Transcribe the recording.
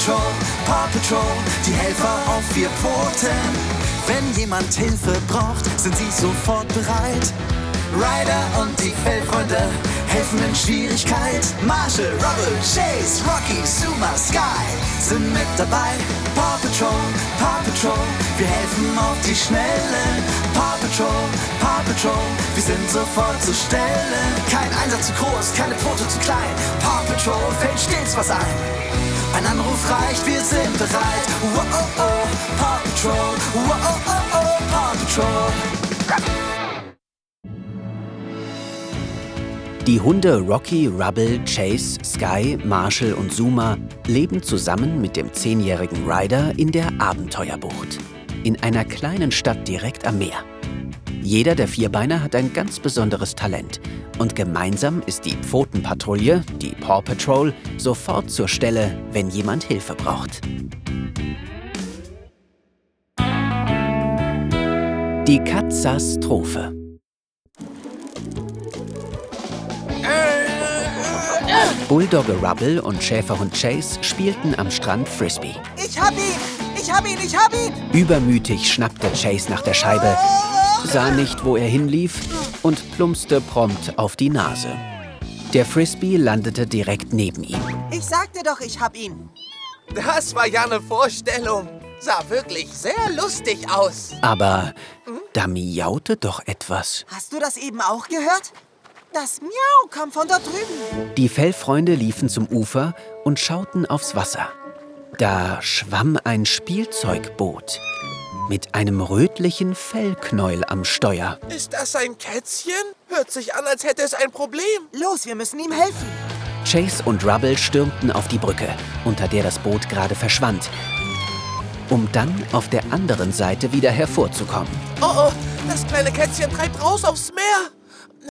Patrol, Paw Patrol, die Helfer auf vier Pfoten. Wenn jemand Hilfe braucht, sind sie sofort bereit. Ryder und die Fellfreunde helfen in Schwierigkeit. Marshall, Rubble, Chase, Rocky, Zuma, Sky sind mit dabei. Paw Patrol, Paw Patrol, wir helfen auf die Schnelle. Paw Patrol, Paw Patrol, wir sind sofort zur Stelle. Kein Einsatz zu groß, keine Pfote zu klein. Paw Patrol fällt stets was ein. Ein Anruf reicht, wir sind bereit. Wow, oh, oh, Paw Patrol, wow, oh, oh, oh, Paw Patrol. Die Hunde Rocky, Rubble, Chase, Sky, Marshall und Zuma leben zusammen mit dem zehnjährigen Ryder in der Abenteuerbucht. In einer kleinen Stadt direkt am Meer. Jeder der Vierbeiner hat ein ganz besonderes Talent. Und gemeinsam ist die Pfotenpatrouille, die Paw Patrol, sofort zur Stelle, wenn jemand Hilfe braucht. Die Katastrophe. Bulldogge Rubble und Schäferhund Chase spielten am Strand Frisbee. Ich hab ihn! Ich hab ihn! Ich hab ihn! Übermütig schnappte Chase nach der Scheibe, sah nicht, wo er hinlief und plumpste prompt auf die Nase. Der Frisbee landete direkt neben ihm. Ich sagte doch, ich hab ihn. Das war ja eine Vorstellung. Sah wirklich sehr lustig aus. Aber da miaute doch etwas. Hast du das eben auch gehört? Das Miau kam von dort drüben. Die Fellfreunde liefen zum Ufer und schauten aufs Wasser. Da schwamm ein Spielzeugboot mit einem rötlichen Fellknäuel am Steuer. Ist das ein Kätzchen? Hört sich an, als hätte es ein Problem. Los, wir müssen ihm helfen. Chase und Rubble stürmten auf die Brücke, unter der das Boot gerade verschwand, um dann auf der anderen Seite wieder hervorzukommen. Oh, oh, das kleine Kätzchen treibt raus aufs Meer.